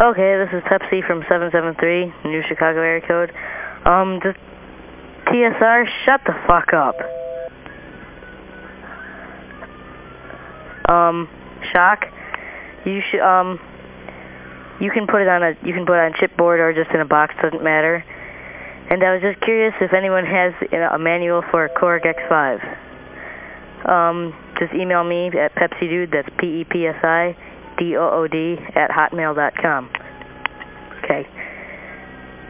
Okay, this is Pepsi from 773, New Chicago area code. Um, just TSR, shut the fuck up. Um, Shock, you should, um, you can put it on a, you can put it on chipboard or just in a box, doesn't matter. And I was just curious if anyone has you know, a manual for Korg X5. Um, just email me at PepsiDood, that's P-E-P-S-I, D-O-O-D at hotmail.com. Okay.